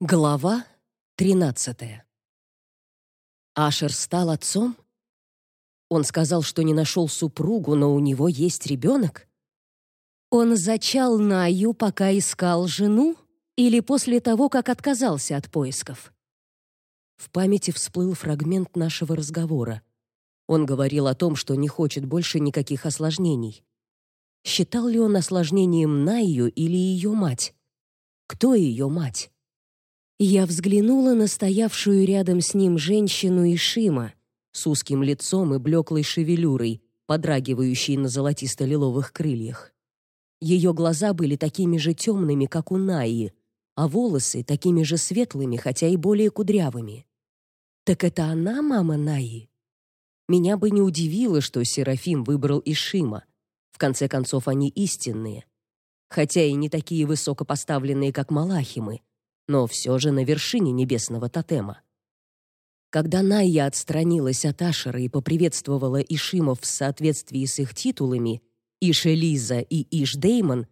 Глава 13. Ашер стал отцом? Он сказал, что не нашел супругу, но у него есть ребенок? Он зачал Наю, пока искал жену, или после того, как отказался от поисков? В памяти всплыл фрагмент нашего разговора. Он говорил о том, что не хочет больше никаких осложнений. Считал ли он осложнением Наю или ее мать? Кто ее мать? Я взглянула на стоявшую рядом с ним женщину Ишима с узким лицом и блеклой шевелюрой, подрагивающей на золотисто-лиловых крыльях. Ее глаза были такими же темными, как у Наи, а волосы такими же светлыми, хотя и более кудрявыми. Так это она мама Наи? Меня бы не удивило, что Серафим выбрал Ишима. В конце концов, они истинные. Хотя и не такие высокопоставленные, как Малахимы, но все же на вершине небесного тотема. Когда Найя отстранилась от Ашера и поприветствовала Ишимов в соответствии с их титулами, Иш-Элиза и Иш-Деймон,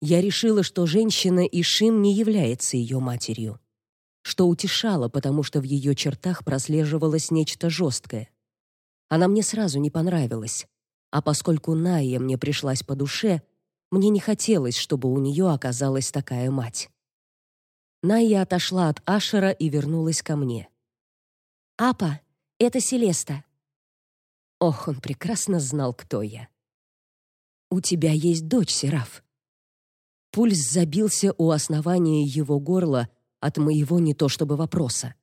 я решила, что женщина Ишим не является ее матерью. Что утешало, потому что в ее чертах прослеживалось нечто жесткое. Она мне сразу не понравилась, а поскольку Найя мне пришлась по душе, мне не хотелось, чтобы у нее оказалась такая мать. Найя отошла от Ашера и вернулась ко мне. «Апа, это Селеста». Ох, он прекрасно знал, кто я. «У тебя есть дочь, Сераф». Пульс забился у основания его горла от моего не то чтобы вопроса.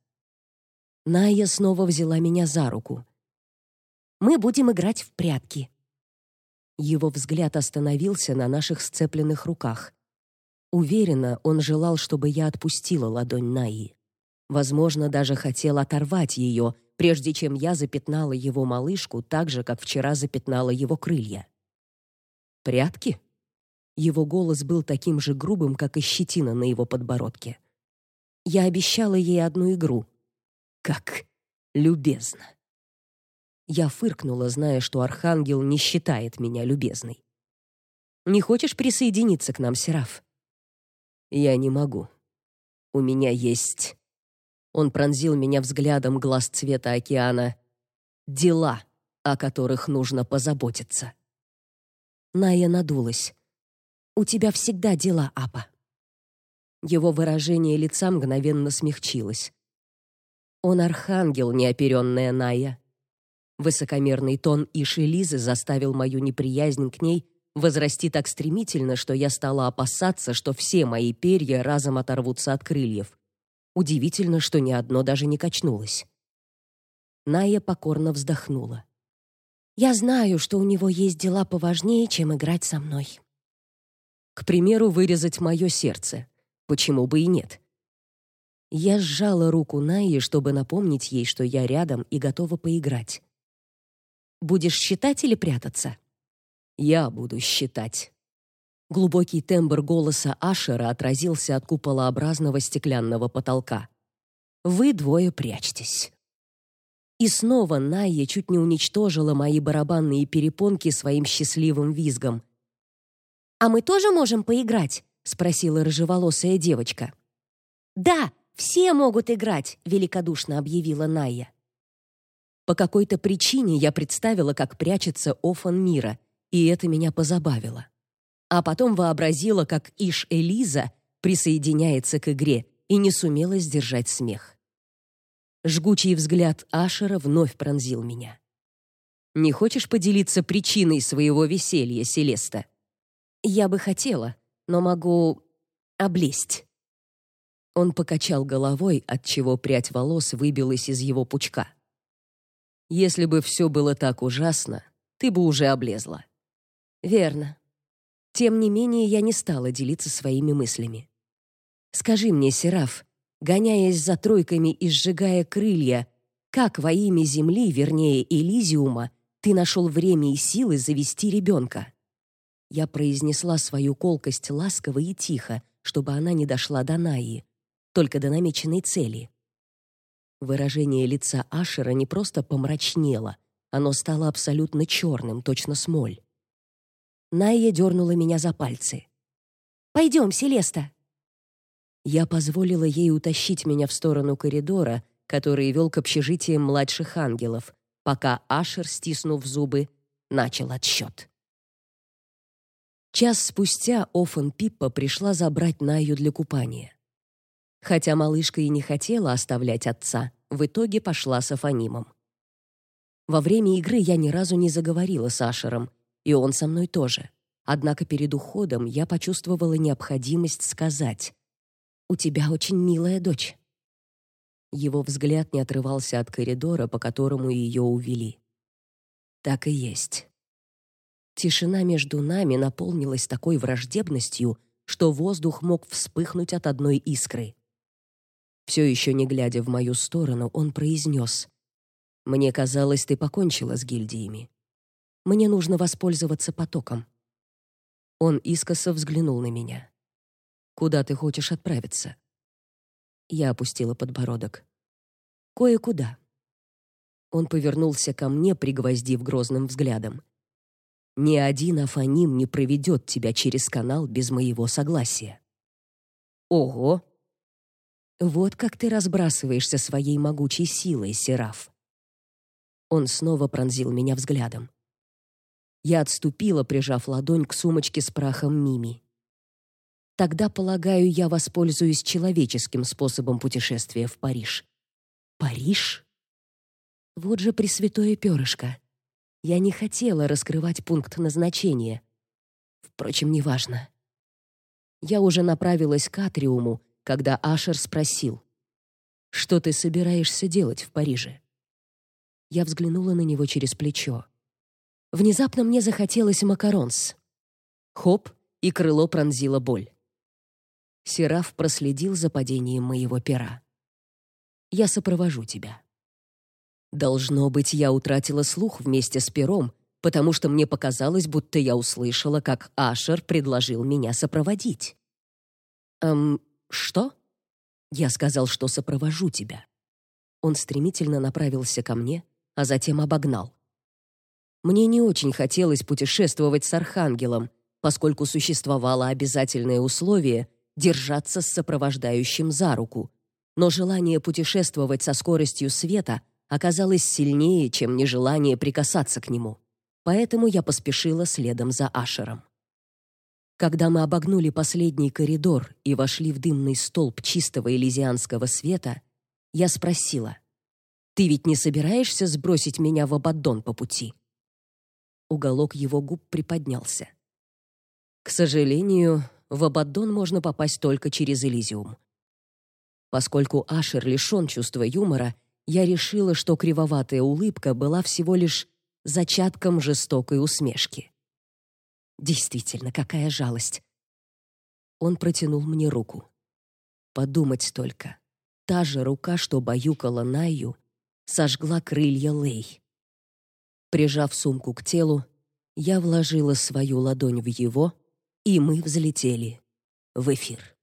Найя снова взяла меня за руку. «Мы будем играть в прятки». Его взгляд остановился на наших сцепленных руках. Уверена, он желал, чтобы я отпустила ладонь Наи. Возможно, даже хотел оторвать ее, прежде чем я запятнала его малышку так же, как вчера запятнала его крылья. Прятки? Его голос был таким же грубым, как и щетина на его подбородке. Я обещала ей одну игру. Как любезно. Я фыркнула, зная, что архангел не считает меня любезной. Не хочешь присоединиться к нам, Сераф? Я не могу. У меня есть Он пронзил меня взглядом глаз цвета океана. Дела, о которых нужно позаботиться. Ная надулась. У тебя всегда дела, Апа. Его выражение лица мгновенно смягчилось. Он архангел, неоперенная Ная. Высокомерный тон Иши заставил мою неприязнь к ней возрасти так стремительно, что я стала опасаться, что все мои перья разом оторвутся от крыльев. Удивительно, что ни одно даже не качнулось. Ная покорно вздохнула. Я знаю, что у него есть дела поважнее, чем играть со мной. К примеру, вырезать мое сердце. Почему бы и нет? Я сжала руку Найи, чтобы напомнить ей, что я рядом и готова поиграть. Будешь считать или прятаться? Я буду считать. Глубокий тембр голоса Ашера отразился от куполообразного стеклянного потолка. Вы двое прячьтесь. И снова Найя чуть не уничтожила мои барабанные перепонки своим счастливым визгом. А мы тоже можем поиграть, спросила рыжеволосая девочка. Да, все могут играть, великодушно объявила Найя. По какой-то причине я представила, как прячется Офан Мира, и это меня позабавило. А потом вообразила, как Иш Элиза присоединяется к игре и не сумела сдержать смех. Жгучий взгляд Ашера вновь пронзил меня. Не хочешь поделиться причиной своего веселья, Селеста? Я бы хотела, но могу облезть. Он покачал головой, от чего прядь волос выбилась из его пучка. Если бы все было так ужасно, ты бы уже облезла. Верно. Тем не менее, я не стала делиться своими мыслями. Скажи мне, Сераф, гоняясь за тройками и сжигая крылья, как во имя земли, вернее, Элизиума, ты нашел время и силы завести ребенка?» Я произнесла свою колкость ласково и тихо, чтобы она не дошла до Наи, только до намеченной цели. Выражение лица Ашера не просто помрачнело, оно стало абсолютно черным, точно смоль. Найя дернула меня за пальцы. «Пойдем, Селеста!» Я позволила ей утащить меня в сторону коридора, который вел к общежитиям младших ангелов, пока Ашер, стиснув зубы, начал отсчет. Час спустя Офен Пиппа пришла забрать Наю для купания. Хотя малышка и не хотела оставлять отца, в итоге пошла с Афанимом. Во время игры я ни разу не заговорила с Ашером, и он со мной тоже. Однако перед уходом я почувствовала необходимость сказать: "У тебя очень милая дочь". Его взгляд не отрывался от коридора, по которому ее увели. Так и есть. Тишина между нами наполнилась такой враждебностью, что воздух мог вспыхнуть от одной искры. Все еще не глядя в мою сторону, он произнес. «Мне казалось, ты покончила с гильдиями. Мне нужно воспользоваться потоком». Он искоса взглянул на меня. «Куда ты хочешь отправиться?» Я опустила подбородок. «Кое-куда». Он повернулся ко мне, пригвоздив грозным взглядом. «Ни один афаним не проведет тебя через канал без моего согласия». «Ого!» Вот как ты разбрасываешься своей могучей силой, Сераф. Он снова пронзил меня взглядом. Я отступила, прижав ладонь к сумочке с прахом Мими. Тогда, полагаю, я воспользуюсь человеческим способом путешествия в Париж. Париж? Вот же пресвятое перышко. Я не хотела раскрывать пункт назначения. Впрочем, неважно. Я уже направилась к атриуму, когда Ашер спросил, «Что ты собираешься делать в Париже?» Я взглянула на него через плечо. Внезапно мне захотелось макаронс. Хоп, и крыло пронзила боль. Сераф проследил за падением моего пера. «Я сопровожу тебя». Должно быть, я утратила слух вместе с пером, потому что мне показалось, будто я услышала, как Ашер предложил меня сопроводить. «Эм, «Что?» Я сказал, что сопровожу тебя. Он стремительно направился ко мне, а затем обогнал. Мне не очень хотелось путешествовать с архангелом, поскольку существовало обязательное условие держаться с сопровождающим за руку. Но желание путешествовать со скоростью света оказалось сильнее, чем нежелание прикасаться к нему. Поэтому я поспешила следом за Ашером. Когда мы обогнули последний коридор и вошли в дымный столб чистого элизианского света, я спросила: "Ты ведь не собираешься сбросить меня в Абаддон по пути?" Уголок его губ приподнялся. К сожалению, в Абаддон можно попасть только через Элизиум. Поскольку Ашер лишён чувства юмора, я решила, что кривоватая улыбка была всего лишь зачатком жестокой усмешки. Действительно, какая жалость. Он протянул мне руку. Подумать только. Та же рука, что баюкала Найю, сожгла крылья Лей. Прижав сумку к телу, я вложила свою ладонь в его, и мы взлетели в эфир.